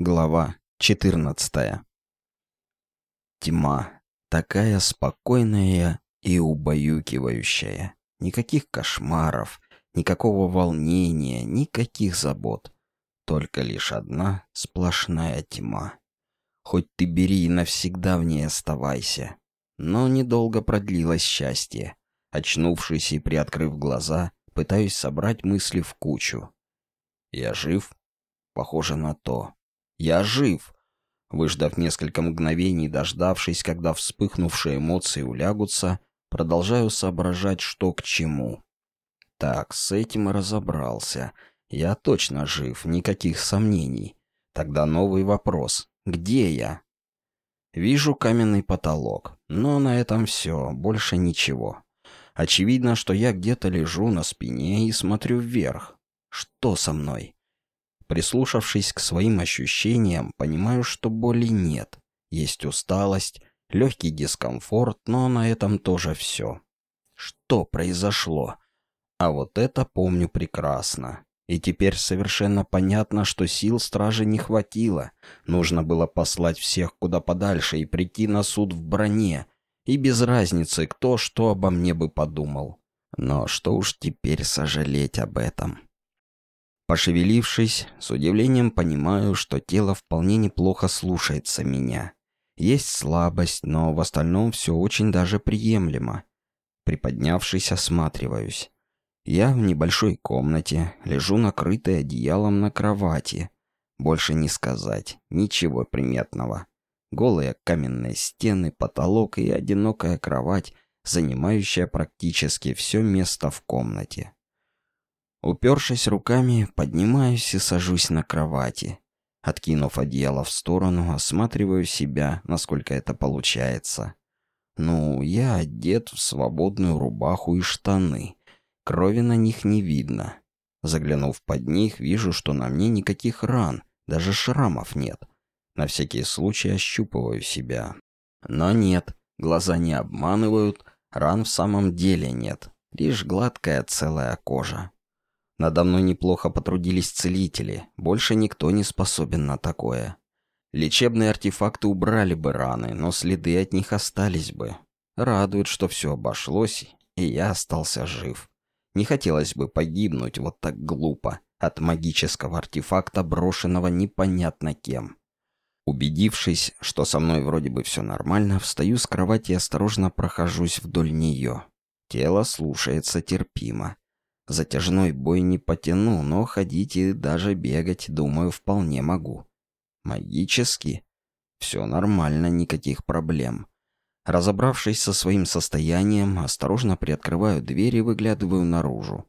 Глава 14 Тьма. Такая спокойная и убаюкивающая. Никаких кошмаров, никакого волнения, никаких забот. Только лишь одна сплошная тьма. Хоть ты бери и навсегда в ней оставайся. Но недолго продлилось счастье. Очнувшись и приоткрыв глаза, пытаюсь собрать мысли в кучу. Я жив? Похоже на то. Я жив. Выждав несколько мгновений, дождавшись, когда вспыхнувшие эмоции улягутся, продолжаю соображать, что к чему. Так, с этим и разобрался. Я точно жив, никаких сомнений. Тогда новый вопрос. Где я? Вижу каменный потолок, но на этом все, больше ничего. Очевидно, что я где-то лежу на спине и смотрю вверх. Что со мной? Прислушавшись к своим ощущениям, понимаю, что боли нет. Есть усталость, легкий дискомфорт, но на этом тоже все. Что произошло? А вот это помню прекрасно. И теперь совершенно понятно, что сил стражи не хватило. Нужно было послать всех куда подальше и прийти на суд в броне. И без разницы, кто что обо мне бы подумал. Но что уж теперь сожалеть об этом. Пошевелившись, с удивлением понимаю, что тело вполне неплохо слушается меня. Есть слабость, но в остальном все очень даже приемлемо. Приподнявшись, осматриваюсь. Я в небольшой комнате, лежу накрытой одеялом на кровати. Больше не сказать, ничего приметного. Голые каменные стены, потолок и одинокая кровать, занимающая практически все место в комнате. Упершись руками, поднимаюсь и сажусь на кровати. Откинув одеяло в сторону, осматриваю себя, насколько это получается. Ну, я одет в свободную рубаху и штаны. Крови на них не видно. Заглянув под них, вижу, что на мне никаких ран, даже шрамов нет. На всякий случай ощупываю себя. Но нет, глаза не обманывают, ран в самом деле нет. Лишь гладкая целая кожа. Надо мной неплохо потрудились целители, больше никто не способен на такое. Лечебные артефакты убрали бы раны, но следы от них остались бы. Радует, что все обошлось, и я остался жив. Не хотелось бы погибнуть вот так глупо от магического артефакта, брошенного непонятно кем. Убедившись, что со мной вроде бы все нормально, встаю с кровати и осторожно прохожусь вдоль нее. Тело слушается терпимо. Затяжной бой не потяну, но ходить и даже бегать, думаю, вполне могу. Магически? Все нормально, никаких проблем. Разобравшись со своим состоянием, осторожно приоткрываю дверь и выглядываю наружу.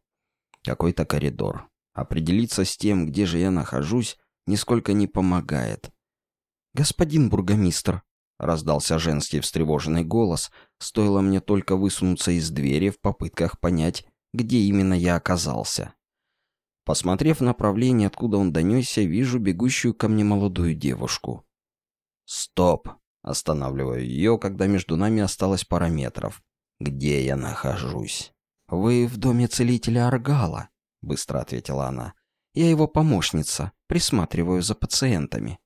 Какой-то коридор. Определиться с тем, где же я нахожусь, нисколько не помогает. «Господин бургомистр», — раздался женский встревоженный голос, стоило мне только высунуться из двери в попытках понять, где именно я оказался. Посмотрев направление, откуда он донесся, вижу бегущую ко мне молодую девушку. «Стоп!» — останавливаю ее, когда между нами осталось пара метров. «Где я нахожусь?» «Вы в доме целителя Аргала», — быстро ответила она. «Я его помощница, присматриваю за пациентами».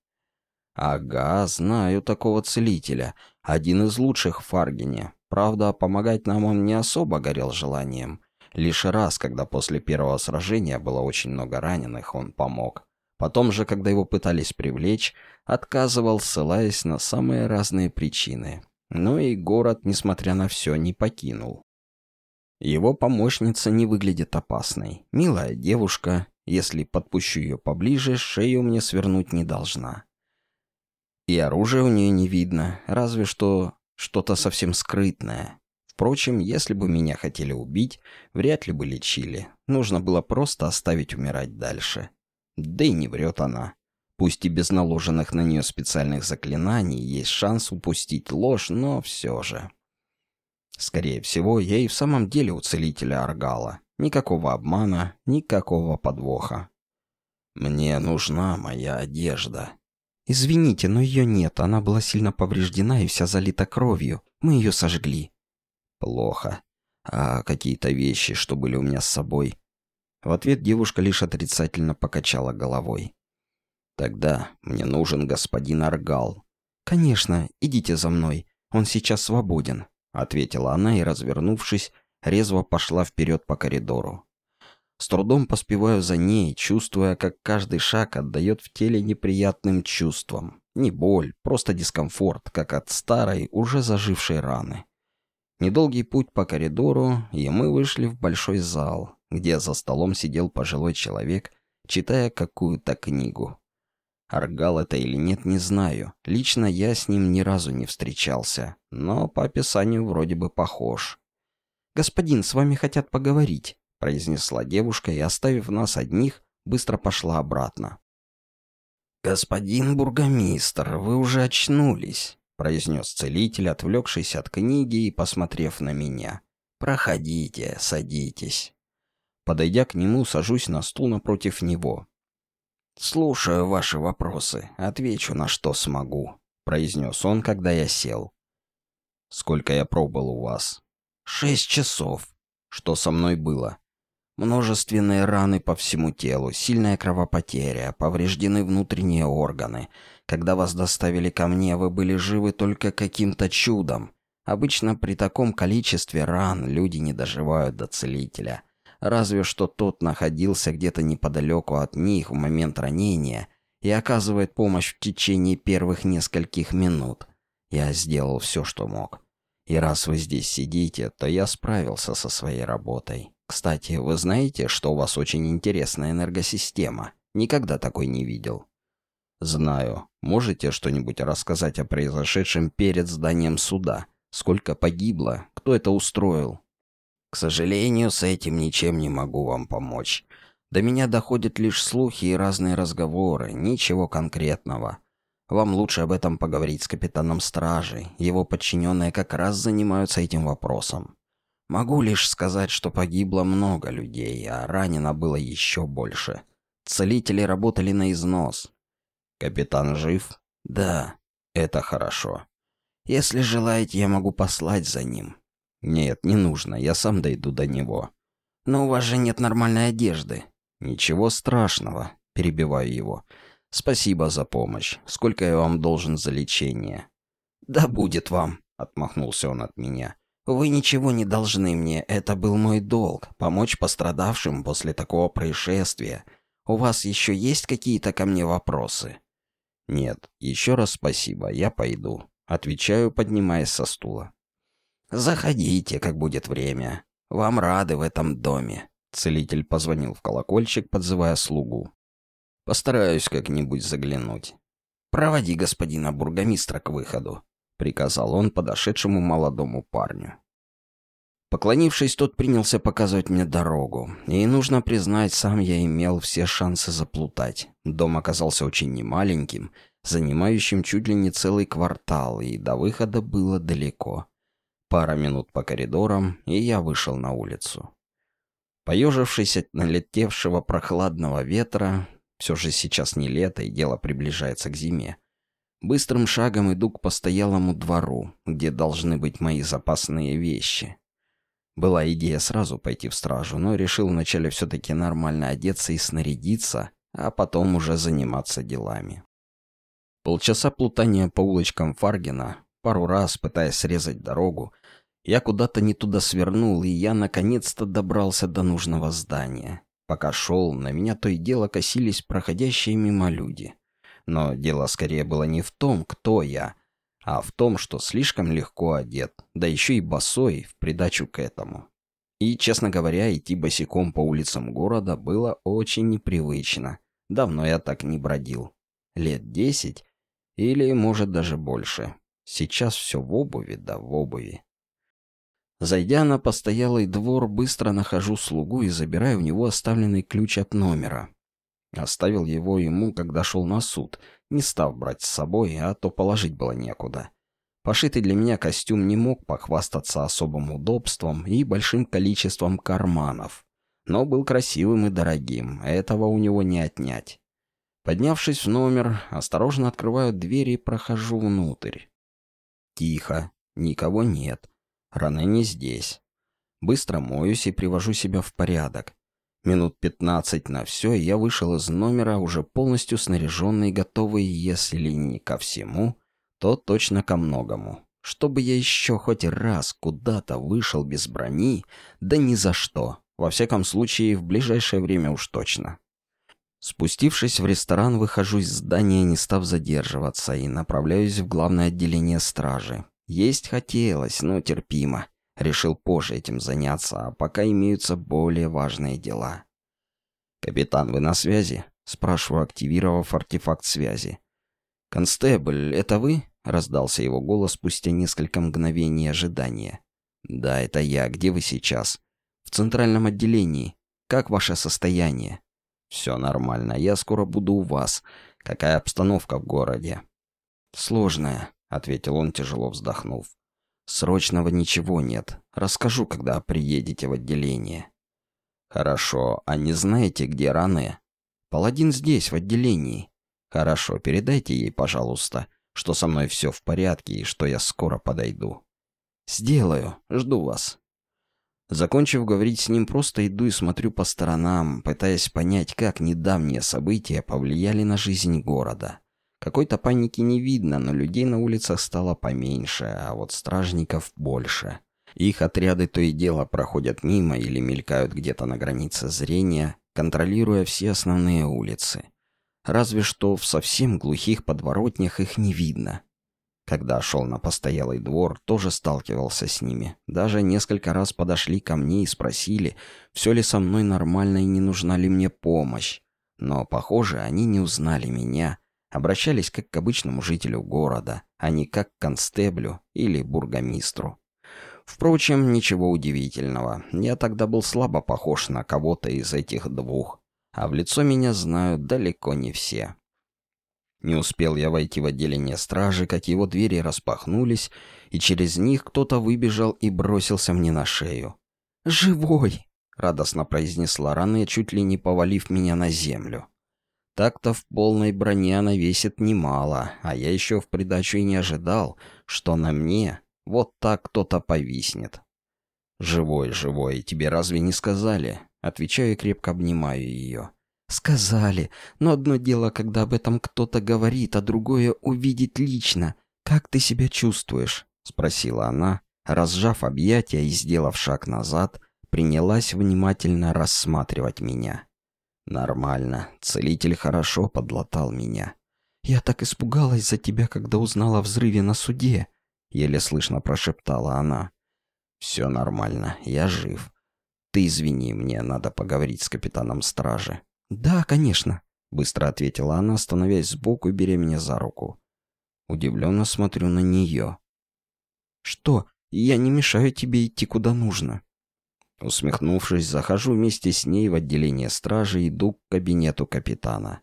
«Ага, знаю такого целителя. Один из лучших в Фаргине. Правда, помогать нам он не особо горел желанием. Лишь раз, когда после первого сражения было очень много раненых, он помог. Потом же, когда его пытались привлечь, отказывал, ссылаясь на самые разные причины. Но и город, несмотря на все, не покинул. Его помощница не выглядит опасной. Милая девушка, если подпущу ее поближе, шею мне свернуть не должна. И оружия у нее не видно, разве что что-то совсем скрытное. Впрочем, если бы меня хотели убить, вряд ли бы лечили. Нужно было просто оставить умирать дальше. Да и не врет она. Пусть и без наложенных на нее специальных заклинаний есть шанс упустить ложь, но все же. Скорее всего, я и в самом деле у целителя Аргала. Никакого обмана, никакого подвоха. Мне нужна моя одежда. Извините, но ее нет. Она была сильно повреждена и вся залита кровью. Мы ее сожгли. Плохо. А какие-то вещи, что были у меня с собой? В ответ девушка лишь отрицательно покачала головой. Тогда мне нужен господин Аргал. Конечно, идите за мной. Он сейчас свободен, ответила она и, развернувшись, резво пошла вперед по коридору. С трудом поспеваю за ней, чувствуя, как каждый шаг отдает в теле неприятным чувствам. Не боль, просто дискомфорт, как от старой, уже зажившей раны. Недолгий путь по коридору, и мы вышли в большой зал, где за столом сидел пожилой человек, читая какую-то книгу. Аргал это или нет, не знаю. Лично я с ним ни разу не встречался, но по описанию вроде бы похож. «Господин, с вами хотят поговорить», — произнесла девушка и, оставив нас одних, быстро пошла обратно. «Господин бургомистр, вы уже очнулись», — произнес целитель, отвлекшись от книги и посмотрев на меня. «Проходите, садитесь». Подойдя к нему, сажусь на стул напротив него. «Слушаю ваши вопросы, отвечу на что смогу», — произнес он, когда я сел. «Сколько я пробыл у вас?» «Шесть часов. Что со мной было?» Множественные раны по всему телу, сильная кровопотеря, повреждены внутренние органы. Когда вас доставили ко мне, вы были живы только каким-то чудом. Обычно при таком количестве ран люди не доживают до целителя. Разве что тот находился где-то неподалеку от них в момент ранения и оказывает помощь в течение первых нескольких минут. Я сделал все, что мог. И раз вы здесь сидите, то я справился со своей работой. Кстати, вы знаете, что у вас очень интересная энергосистема? Никогда такой не видел. Знаю. Можете что-нибудь рассказать о произошедшем перед зданием суда? Сколько погибло? Кто это устроил? К сожалению, с этим ничем не могу вам помочь. До меня доходят лишь слухи и разные разговоры, ничего конкретного. Вам лучше об этом поговорить с капитаном стражи. Его подчиненные как раз занимаются этим вопросом. Могу лишь сказать, что погибло много людей, а ранено было еще больше. Целители работали на износ. Капитан жив? Да, это хорошо. Если желаете, я могу послать за ним. Нет, не нужно, я сам дойду до него. Но у вас же нет нормальной одежды. Ничего страшного, перебиваю его. Спасибо за помощь. Сколько я вам должен за лечение? Да будет вам, отмахнулся он от меня. Вы ничего не должны мне, это был мой долг, помочь пострадавшим после такого происшествия. У вас еще есть какие-то ко мне вопросы? Нет, еще раз спасибо, я пойду. Отвечаю, поднимаясь со стула. Заходите, как будет время. Вам рады в этом доме. Целитель позвонил в колокольчик, подзывая слугу. Постараюсь как-нибудь заглянуть. Проводи господина бургомистра к выходу. — приказал он подошедшему молодому парню. Поклонившись, тот принялся показывать мне дорогу. И, нужно признать, сам я имел все шансы заплутать. Дом оказался очень немаленьким, занимающим чуть ли не целый квартал, и до выхода было далеко. Пара минут по коридорам, и я вышел на улицу. Поежившись от налетевшего прохладного ветра, все же сейчас не лето, и дело приближается к зиме, Быстрым шагом иду к постоялому двору, где должны быть мои запасные вещи. Была идея сразу пойти в стражу, но решил вначале все-таки нормально одеться и снарядиться, а потом уже заниматься делами. Полчаса плутания по улочкам Фаргина, пару раз пытаясь срезать дорогу, я куда-то не туда свернул, и я наконец-то добрался до нужного здания. Пока шел, на меня то и дело косились проходящие мимо люди. Но дело скорее было не в том, кто я, а в том, что слишком легко одет, да еще и босой в придачу к этому. И, честно говоря, идти босиком по улицам города было очень непривычно. Давно я так не бродил. Лет десять или, может, даже больше. Сейчас все в обуви, да в обуви. Зайдя на постоялый двор, быстро нахожу слугу и забираю у него оставленный ключ от номера. Оставил его ему, когда шел на суд, не став брать с собой, а то положить было некуда. Пошитый для меня костюм не мог похвастаться особым удобством и большим количеством карманов, но был красивым и дорогим, этого у него не отнять. Поднявшись в номер, осторожно открываю дверь и прохожу внутрь. Тихо, никого нет, Раны не здесь. Быстро моюсь и привожу себя в порядок. Минут пятнадцать на все, я вышел из номера, уже полностью снаряженный и готовый, если не ко всему, то точно ко многому. Чтобы я еще хоть раз куда-то вышел без брони, да ни за что. Во всяком случае, в ближайшее время уж точно. Спустившись в ресторан, выхожу из здания, не став задерживаться, и направляюсь в главное отделение стражи. Есть хотелось, но терпимо. Решил позже этим заняться, а пока имеются более важные дела. «Капитан, вы на связи?» — спрашиваю, активировав артефакт связи. «Констебль, это вы?» — раздался его голос спустя несколько мгновений ожидания. «Да, это я. Где вы сейчас?» «В центральном отделении. Как ваше состояние?» «Все нормально. Я скоро буду у вас. Какая обстановка в городе?» «Сложная», — ответил он, тяжело вздохнув. Срочного ничего нет. Расскажу, когда приедете в отделение. Хорошо. А не знаете, где Ране? Паладин здесь, в отделении. Хорошо, передайте ей, пожалуйста, что со мной все в порядке и что я скоро подойду. Сделаю. Жду вас. Закончив говорить с ним, просто иду и смотрю по сторонам, пытаясь понять, как недавние события повлияли на жизнь города. Какой-то паники не видно, но людей на улицах стало поменьше, а вот стражников больше. Их отряды то и дело проходят мимо или мелькают где-то на границе зрения, контролируя все основные улицы. Разве что в совсем глухих подворотнях их не видно. Когда шел на постоялый двор, тоже сталкивался с ними. Даже несколько раз подошли ко мне и спросили, все ли со мной нормально и не нужна ли мне помощь. Но, похоже, они не узнали меня обращались как к обычному жителю города, а не как к констеблю или бургомистру. Впрочем, ничего удивительного. Я тогда был слабо похож на кого-то из этих двух, а в лицо меня знают далеко не все. Не успел я войти в отделение стражи, как его двери распахнулись, и через них кто-то выбежал и бросился мне на шею. «Живой!» — радостно произнесла Ране, чуть ли не повалив меня на землю. Так-то в полной броне она весит немало, а я еще в придачу и не ожидал, что на мне вот так кто-то повиснет. «Живой, живой, тебе разве не сказали?» Отвечаю и крепко обнимаю ее. «Сказали, но одно дело, когда об этом кто-то говорит, а другое — увидеть лично. Как ты себя чувствуешь?» — спросила она, разжав объятия и сделав шаг назад, принялась внимательно рассматривать меня. «Нормально. Целитель хорошо подлатал меня». «Я так испугалась за тебя, когда узнала о взрыве на суде», — еле слышно прошептала она. «Все нормально. Я жив. Ты извини, мне надо поговорить с капитаном стражи». «Да, конечно», — быстро ответила она, становясь сбоку и беря меня за руку. Удивленно смотрю на нее. «Что? Я не мешаю тебе идти куда нужно». Усмехнувшись, захожу вместе с ней в отделение стражи и иду к кабинету капитана.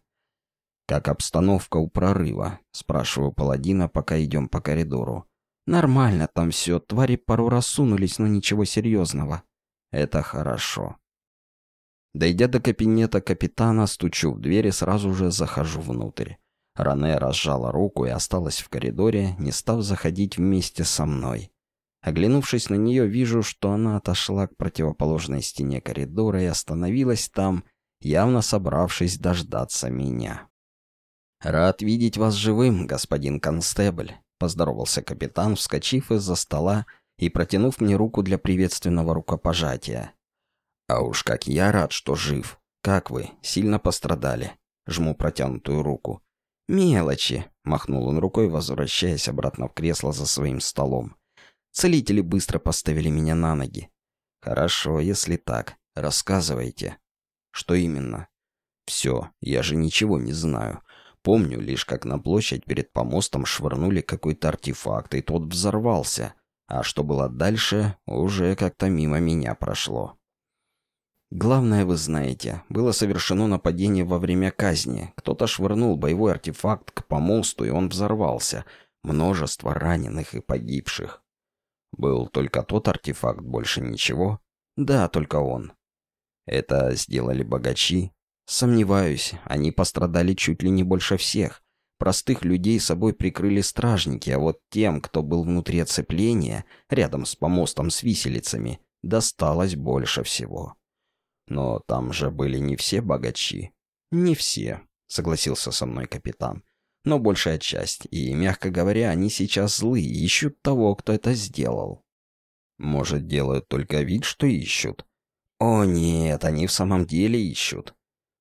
«Как обстановка у прорыва?» — спрашиваю паладина, пока идем по коридору. «Нормально там все. Твари пару раз сунулись, но ничего серьезного». «Это хорошо». Дойдя до кабинета капитана, стучу в дверь и сразу же захожу внутрь. Ране разжала руку и осталась в коридоре, не став заходить вместе со мной. Оглянувшись на нее, вижу, что она отошла к противоположной стене коридора и остановилась там, явно собравшись дождаться меня. «Рад видеть вас живым, господин констебль», — поздоровался капитан, вскочив из-за стола и протянув мне руку для приветственного рукопожатия. «А уж как я рад, что жив. Как вы? Сильно пострадали?» Жму протянутую руку. «Мелочи», — махнул он рукой, возвращаясь обратно в кресло за своим столом. Целители быстро поставили меня на ноги. Хорошо, если так. Рассказывайте. Что именно? Все, я же ничего не знаю. Помню лишь, как на площадь перед помостом швырнули какой-то артефакт, и тот взорвался. А что было дальше, уже как-то мимо меня прошло. Главное, вы знаете, было совершено нападение во время казни. Кто-то швырнул боевой артефакт к помосту, и он взорвался. Множество раненых и погибших. Был только тот артефакт, больше ничего? Да, только он. Это сделали богачи? Сомневаюсь, они пострадали чуть ли не больше всех. Простых людей собой прикрыли стражники, а вот тем, кто был внутри оцепления, рядом с помостом с виселицами, досталось больше всего. Но там же были не все богачи. Не все, согласился со мной капитан. Но большая часть, и, мягко говоря, они сейчас злые, ищут того, кто это сделал. Может, делают только вид, что ищут? О нет, они в самом деле ищут.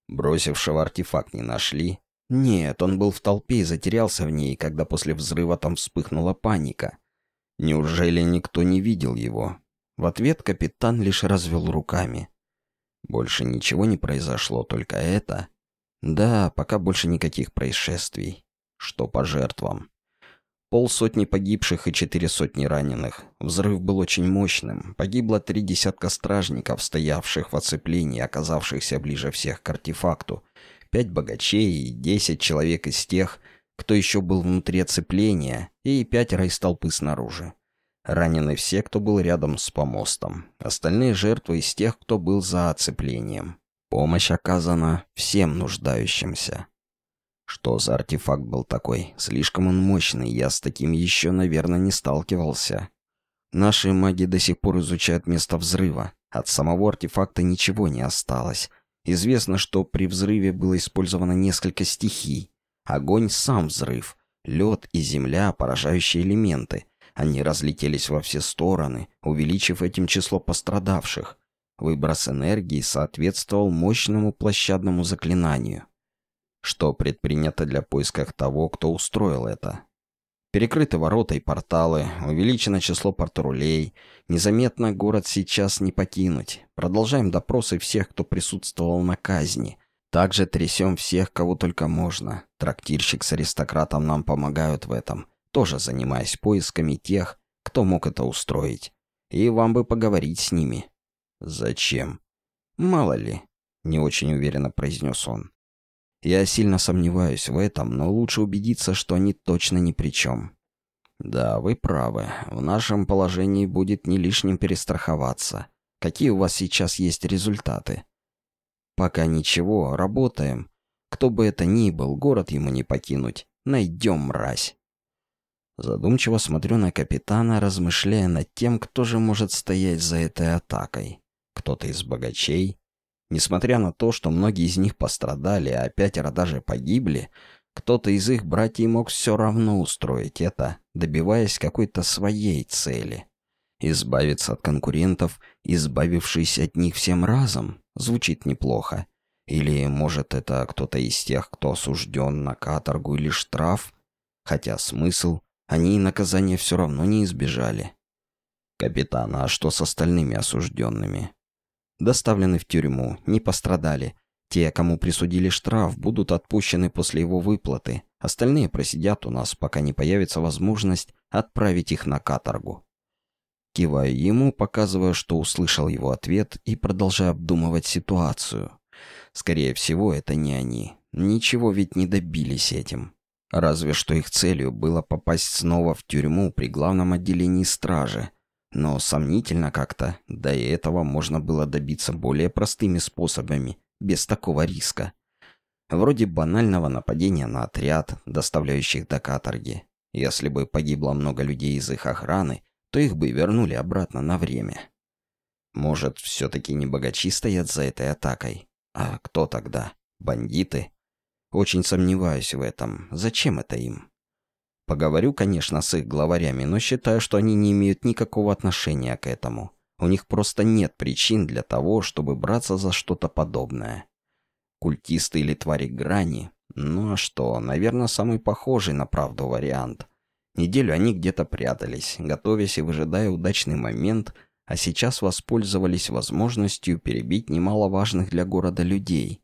Бросившего артефакт не нашли? Нет, он был в толпе и затерялся в ней, когда после взрыва там вспыхнула паника. Неужели никто не видел его? В ответ капитан лишь развел руками. Больше ничего не произошло, только это. Да, пока больше никаких происшествий. Что по жертвам? Полсотни погибших и четыре сотни раненых. Взрыв был очень мощным. Погибло три десятка стражников, стоявших в оцеплении, оказавшихся ближе всех к артефакту. Пять богачей и десять человек из тех, кто еще был внутри оцепления, и пятеро из толпы снаружи. Ранены все, кто был рядом с помостом. Остальные жертвы из тех, кто был за оцеплением. Помощь оказана всем нуждающимся. Что за артефакт был такой? Слишком он мощный, я с таким еще, наверное, не сталкивался. Наши маги до сих пор изучают место взрыва. От самого артефакта ничего не осталось. Известно, что при взрыве было использовано несколько стихий. Огонь — сам взрыв, лед и земля — поражающие элементы. Они разлетелись во все стороны, увеличив этим число пострадавших. Выброс энергии соответствовал мощному площадному заклинанию. Что предпринято для поиска того, кто устроил это? Перекрыты ворота и порталы, увеличено число патрулей. Незаметно город сейчас не покинуть. Продолжаем допросы всех, кто присутствовал на казни. Также трясем всех, кого только можно. Трактирщик с аристократом нам помогают в этом, тоже занимаясь поисками тех, кто мог это устроить. И вам бы поговорить с ними. «Зачем?» «Мало ли», — не очень уверенно произнес он. «Я сильно сомневаюсь в этом, но лучше убедиться, что они точно ни при чем». «Да, вы правы. В нашем положении будет не лишним перестраховаться. Какие у вас сейчас есть результаты?» «Пока ничего, работаем. Кто бы это ни был, город ему не покинуть. Найдем мразь». Задумчиво смотрю на капитана, размышляя над тем, кто же может стоять за этой атакой кто-то из богачей. Несмотря на то, что многие из них пострадали, а пятеро даже погибли, кто-то из их братьев мог все равно устроить это, добиваясь какой-то своей цели. Избавиться от конкурентов, избавившись от них всем разом, звучит неплохо. Или, может, это кто-то из тех, кто осужден на каторгу или штраф? Хотя смысл, они и наказания все равно не избежали. Капитан, а что с остальными осужденными? Доставлены в тюрьму, не пострадали. Те, кому присудили штраф, будут отпущены после его выплаты. Остальные просидят у нас, пока не появится возможность отправить их на каторгу. Киваю ему, показывая, что услышал его ответ и продолжаю обдумывать ситуацию. Скорее всего, это не они. Ничего ведь не добились этим. Разве что их целью было попасть снова в тюрьму при главном отделении стражи – но сомнительно как-то, да и этого можно было добиться более простыми способами, без такого риска. Вроде банального нападения на отряд, доставляющих до каторги. Если бы погибло много людей из их охраны, то их бы вернули обратно на время. Может, все-таки не богачи стоят за этой атакой? А кто тогда? Бандиты? Очень сомневаюсь в этом. Зачем это им? Поговорю, конечно, с их главарями, но считаю, что они не имеют никакого отношения к этому. У них просто нет причин для того, чтобы браться за что-то подобное. Культисты или твари грани? Ну а что, наверное, самый похожий на правду вариант. Неделю они где-то прятались, готовясь и выжидая удачный момент, а сейчас воспользовались возможностью перебить немало важных для города людей.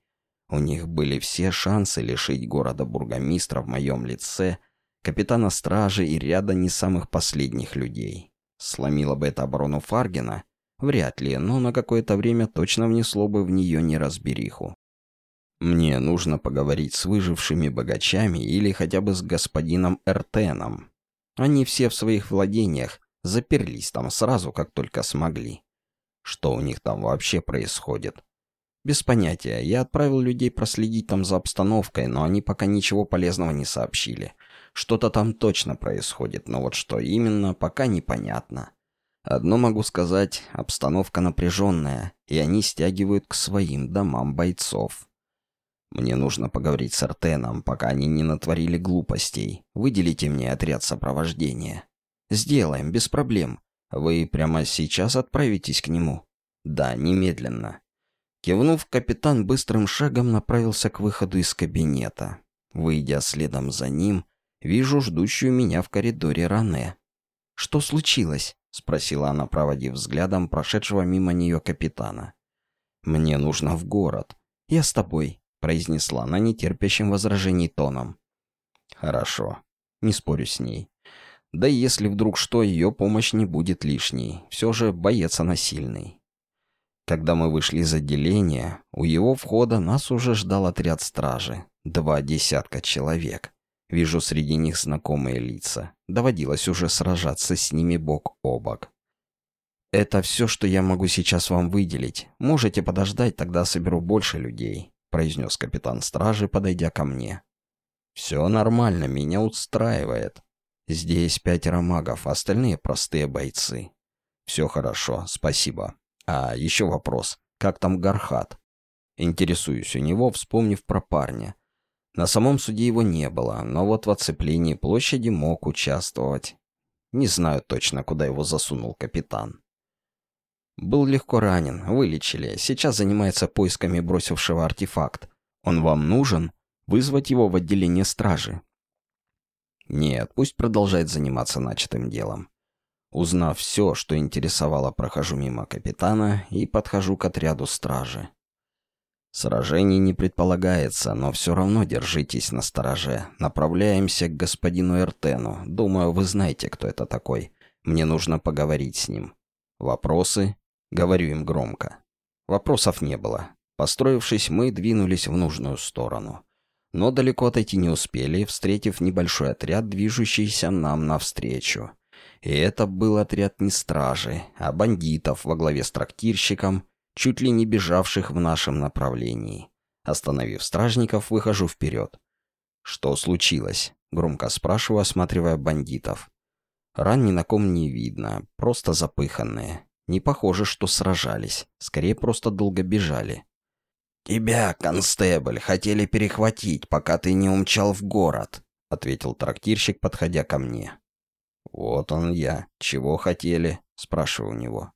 У них были все шансы лишить города бургомистра в моем лице – капитана стражи и ряда не самых последних людей. Сломило бы это оборону Фаргена? Вряд ли, но на какое-то время точно внесло бы в нее неразбериху. Мне нужно поговорить с выжившими богачами или хотя бы с господином Эртеном. Они все в своих владениях, заперлись там сразу, как только смогли. Что у них там вообще происходит? Без понятия. Я отправил людей проследить там за обстановкой, но они пока ничего полезного не сообщили. Что-то там точно происходит, но вот что именно, пока непонятно. Одно могу сказать, обстановка напряженная, и они стягивают к своим домам бойцов. Мне нужно поговорить с Артеном, пока они не натворили глупостей. Выделите мне отряд сопровождения. Сделаем, без проблем. Вы прямо сейчас отправитесь к нему? Да, немедленно. Кивнув, капитан быстрым шагом направился к выходу из кабинета. Выйдя следом за ним, вижу ждущую меня в коридоре Ране. «Что случилось?» — спросила она, проводив взглядом прошедшего мимо нее капитана. «Мне нужно в город. Я с тобой», — произнесла она нетерпящим возражений тоном. «Хорошо. Не спорю с ней. Да и если вдруг что, ее помощь не будет лишней. Все же боец она сильный. Когда мы вышли из отделения, у его входа нас уже ждал отряд стражи. Два десятка человек. Вижу среди них знакомые лица. Доводилось уже сражаться с ними бок о бок. «Это все, что я могу сейчас вам выделить. Можете подождать, тогда соберу больше людей», — произнес капитан стражи, подойдя ко мне. «Все нормально, меня устраивает. Здесь пятеро магов, остальные простые бойцы. Все хорошо, спасибо. А еще вопрос. Как там Гархат? Интересуюсь у него, вспомнив про парня. На самом суде его не было, но вот в оцеплении площади мог участвовать. Не знаю точно, куда его засунул капитан. Был легко ранен, вылечили. Сейчас занимается поисками бросившего артефакт. Он вам нужен? Вызвать его в отделение стражи. Нет, пусть продолжает заниматься начатым делом. Узнав все, что интересовало, прохожу мимо капитана и подхожу к отряду стражи. Сражений не предполагается, но все равно держитесь на стороже. Направляемся к господину Эртену. Думаю, вы знаете, кто это такой. Мне нужно поговорить с ним. Вопросы? Говорю им громко. Вопросов не было. Построившись, мы двинулись в нужную сторону но далеко отойти не успели, встретив небольшой отряд, движущийся нам навстречу. И это был отряд не стражи, а бандитов во главе с трактирщиком, чуть ли не бежавших в нашем направлении. Остановив стражников, выхожу вперед. «Что случилось?» — громко спрашиваю, осматривая бандитов. Ран ни на ком не видно, просто запыханные. Не похоже, что сражались, скорее просто долго бежали. «Тебя, констебль, хотели перехватить, пока ты не умчал в город», — ответил трактирщик, подходя ко мне. «Вот он я. Чего хотели?» — спрашиваю у него.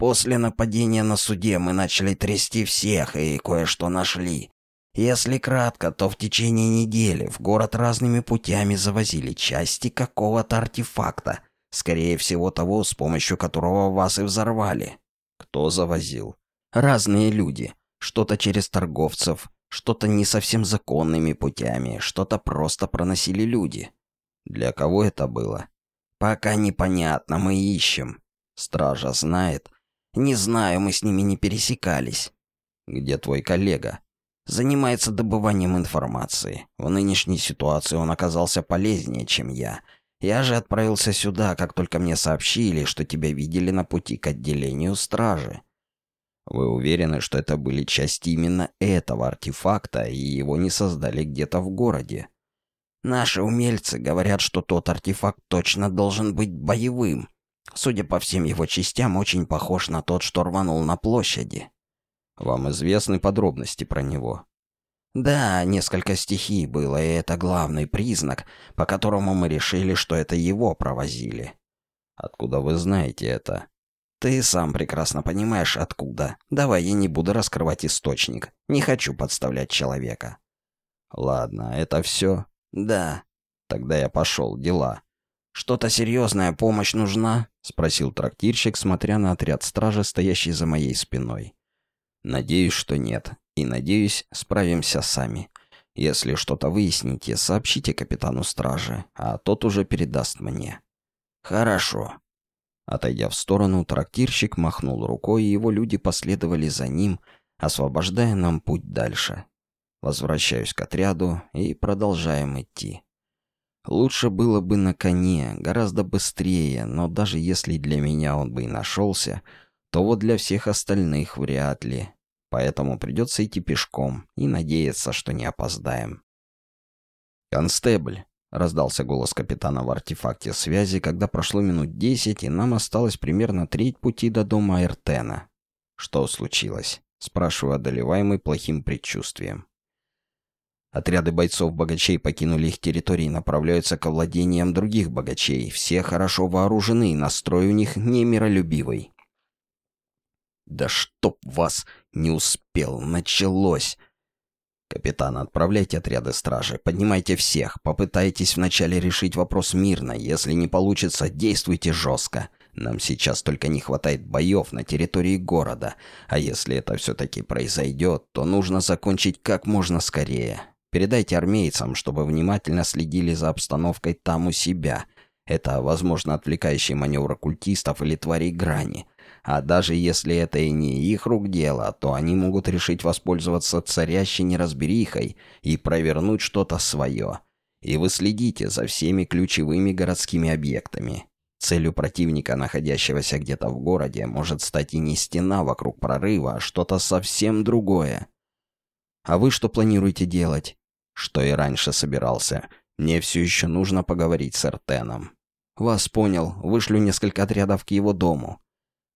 «После нападения на суде мы начали трясти всех и кое-что нашли. Если кратко, то в течение недели в город разными путями завозили части какого-то артефакта, скорее всего того, с помощью которого вас и взорвали». «Кто завозил?» «Разные люди». Что-то через торговцев, что-то не совсем законными путями, что-то просто проносили люди. Для кого это было? Пока непонятно, мы ищем. Стража знает. Не знаю, мы с ними не пересекались. Где твой коллега? Занимается добыванием информации. В нынешней ситуации он оказался полезнее, чем я. Я же отправился сюда, как только мне сообщили, что тебя видели на пути к отделению стражи. Вы уверены, что это были части именно этого артефакта, и его не создали где-то в городе? Наши умельцы говорят, что тот артефакт точно должен быть боевым. Судя по всем его частям, очень похож на тот, что рванул на площади. Вам известны подробности про него? Да, несколько стихий было, и это главный признак, по которому мы решили, что это его провозили. Откуда вы знаете это? Ты сам прекрасно понимаешь, откуда. Давай я не буду раскрывать источник. Не хочу подставлять человека. Ладно, это все? Да. Тогда я пошел, дела. Что-то серьезная помощь нужна? Спросил трактирщик, смотря на отряд стражи, стоящий за моей спиной. Надеюсь, что нет. И надеюсь, справимся сами. Если что-то выясните, сообщите капитану стражи, а тот уже передаст мне. Хорошо. Отойдя в сторону, трактирщик махнул рукой, и его люди последовали за ним, освобождая нам путь дальше. Возвращаюсь к отряду и продолжаем идти. Лучше было бы на коне, гораздо быстрее, но даже если для меня он бы и нашелся, то вот для всех остальных вряд ли. Поэтому придется идти пешком и надеяться, что не опоздаем. «Констебль!» — раздался голос капитана в артефакте связи, когда прошло минут десять, и нам осталось примерно треть пути до дома Эртена. «Что случилось?» — спрашиваю, одолеваемый плохим предчувствием. Отряды бойцов-богачей покинули их территории и направляются к владениям других богачей. Все хорошо вооружены, настрой у них не миролюбивый. «Да чтоб вас не успел! Началось!» «Капитан, отправляйте отряды стражи, поднимайте всех, попытайтесь вначале решить вопрос мирно, если не получится, действуйте жестко. Нам сейчас только не хватает боев на территории города, а если это все-таки произойдет, то нужно закончить как можно скорее. Передайте армейцам, чтобы внимательно следили за обстановкой там у себя. Это, возможно, отвлекающий маневр оккультистов или тварей грани. А даже если это и не их рук дело, то они могут решить воспользоваться царящей неразберихой и провернуть что-то свое. И вы следите за всеми ключевыми городскими объектами. Целью противника, находящегося где-то в городе, может стать и не стена вокруг прорыва, а что-то совсем другое. А вы что планируете делать? Что и раньше собирался. Мне все еще нужно поговорить с Эртеном. Вас понял. Вышлю несколько отрядов к его дому.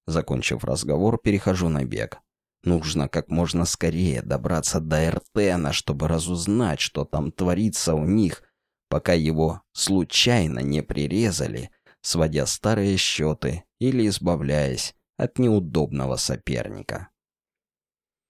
Закончив разговор, перехожу на бег. Нужно как можно скорее добраться до Эртена, чтобы разузнать, что там творится у них, пока его случайно не прирезали, сводя старые счеты или избавляясь от неудобного соперника.